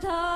time.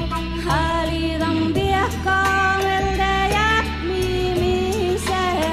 Jari, don Diaz, con el de ya mi miseria.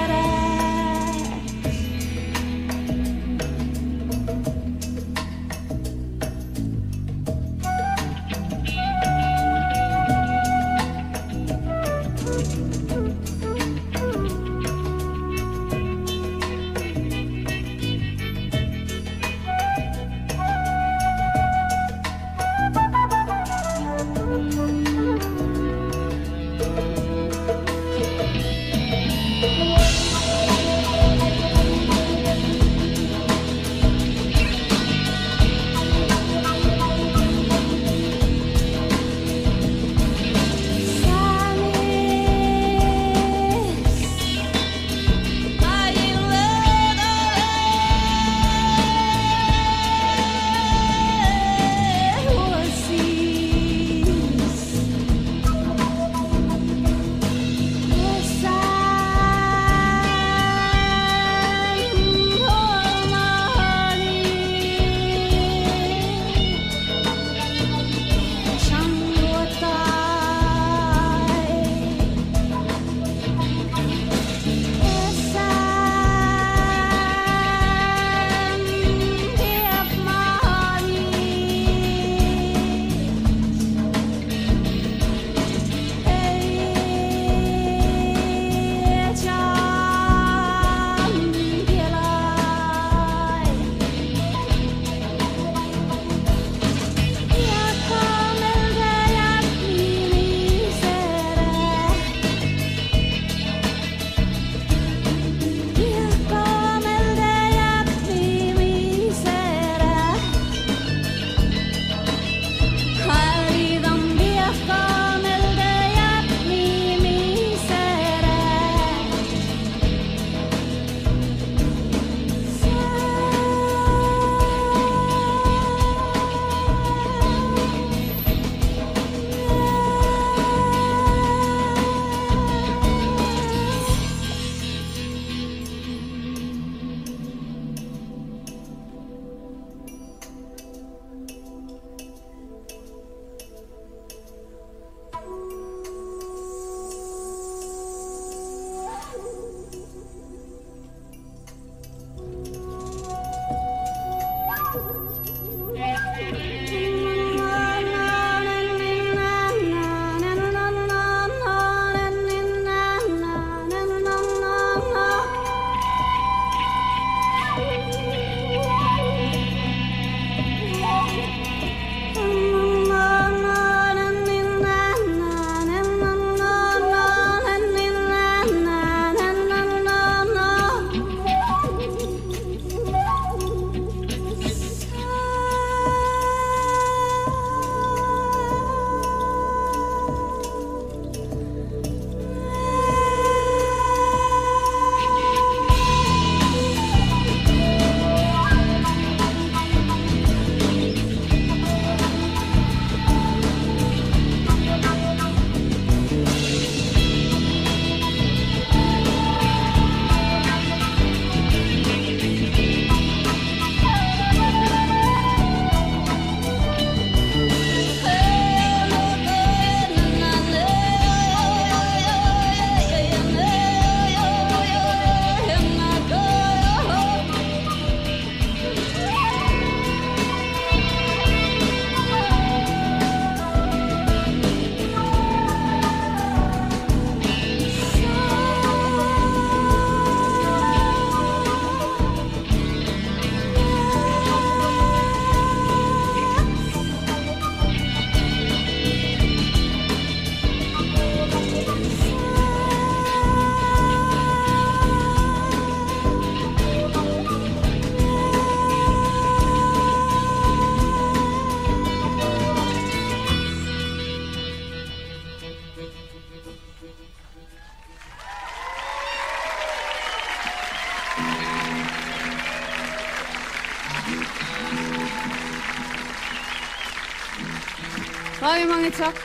Mange, mange takk.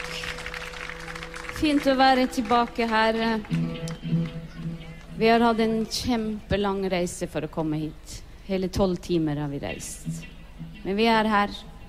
Fint å være tilbake her. Vi har hatt en kjempelang reise for å komme hit. Hele tolv timer har vi reist. Men vi er her.